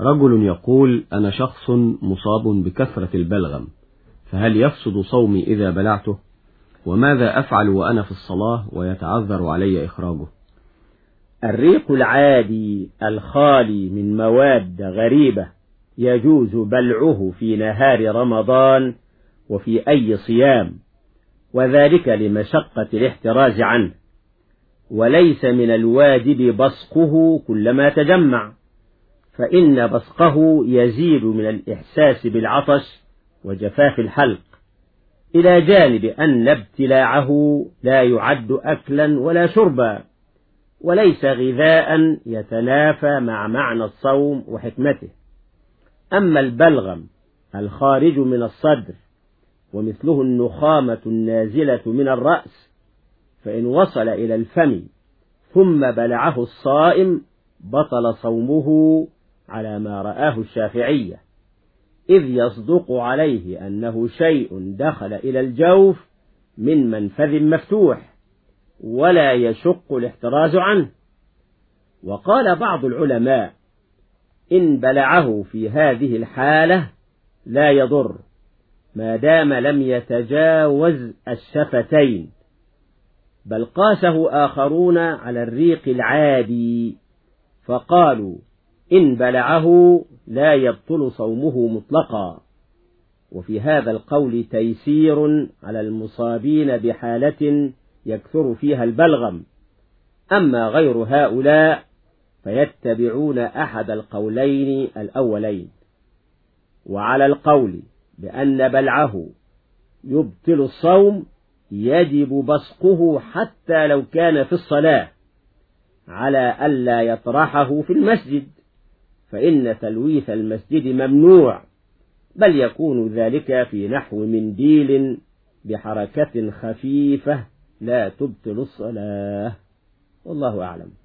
رجل يقول أنا شخص مصاب بكثرة البلغم فهل يفسد صومي إذا بلعته؟ وماذا أفعل وأنا في الصلاة ويتعذر علي إخراجه؟ الريق العادي الخالي من مواد غريبة يجوز بلعه في نهار رمضان وفي أي صيام وذلك لمشقة الاحتراز عنه وليس من الواجب بصقه كلما تجمع. فإن بصقه يزيد من الإحساس بالعطش وجفاف الحلق. إلى جانب أن ابتلاعه لا يعد أكلا ولا شربا وليس غذاء يتنافى مع معنى الصوم وحكمته. أما البلغم الخارج من الصدر ومثله النخامة النازلة من الرأس فإن وصل إلى الفم ثم بلعه الصائم بطل صومه على ما رآه الشافعية إذ يصدق عليه أنه شيء دخل إلى الجوف من منفذ مفتوح ولا يشق الاحتراز عنه. وقال بعض العلماء إن بلعه في هذه الحالة لا يضر ما دام لم يتجاوز الشفتين بل قاسه آخرون على الريق العادي فقالوا إن بلعه لا يبطل صومه مطلقا. وفي هذا القول تيسير على المصابين بحالة يكثر فيها البلغم. أما غير هؤلاء فيتبعون أحد القولين الأولين. وعلى القول بأن بلعه يبطل الصوم يجب بصقه حتى لو كان في الصلاة على ألا يطرحه في المسجد. فإن تلويث المسجد ممنوع بل يكون ذلك في نحو منديل بحركة خفيفة لا تبطل الصلاة. والله أعلم.